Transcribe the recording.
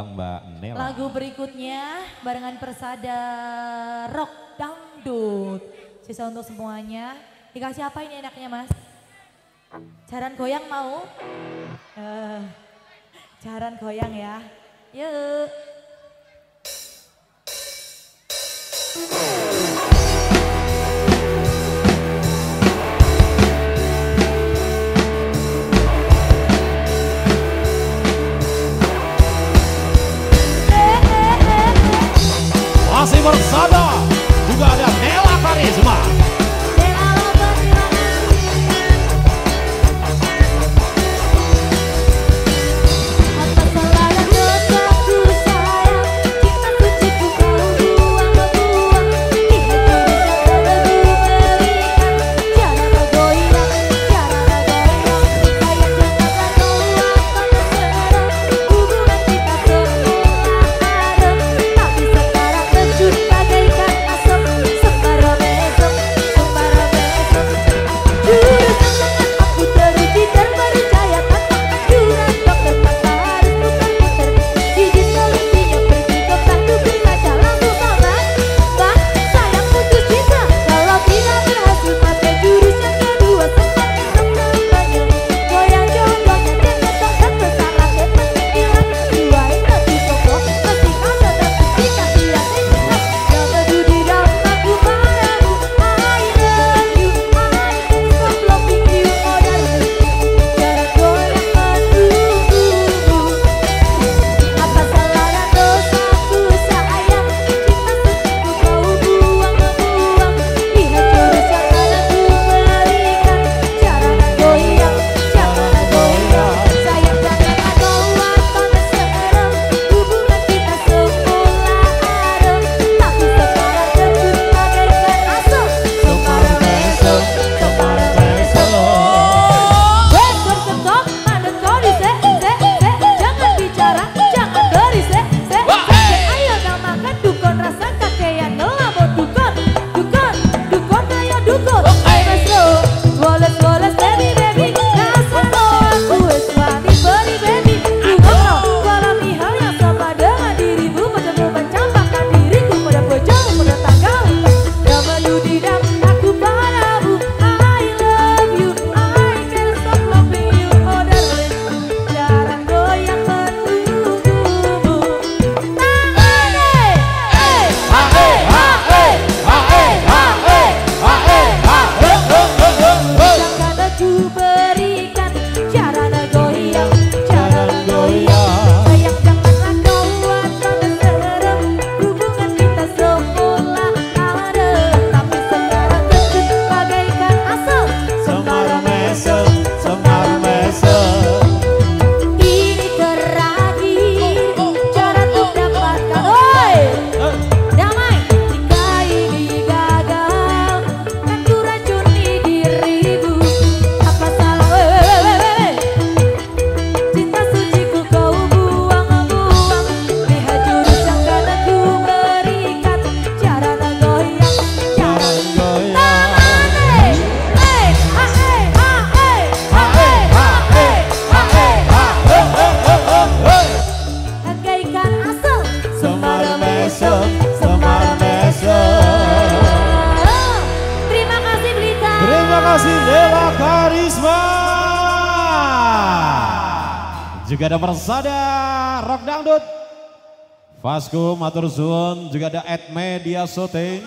Mbak Nela. Lagu berikutnya barengan Persada Rock Dangdut. Sisa untuk semuanya. Dikasih apa ini enaknya mas? Jaran goyang mau? Uh, jaran goyang ya. Yuk. Vem! kasih Dela Karisma. Juga ada Persada Rock Dangdut. Vasco Matur Zun juga ada Edme Soteng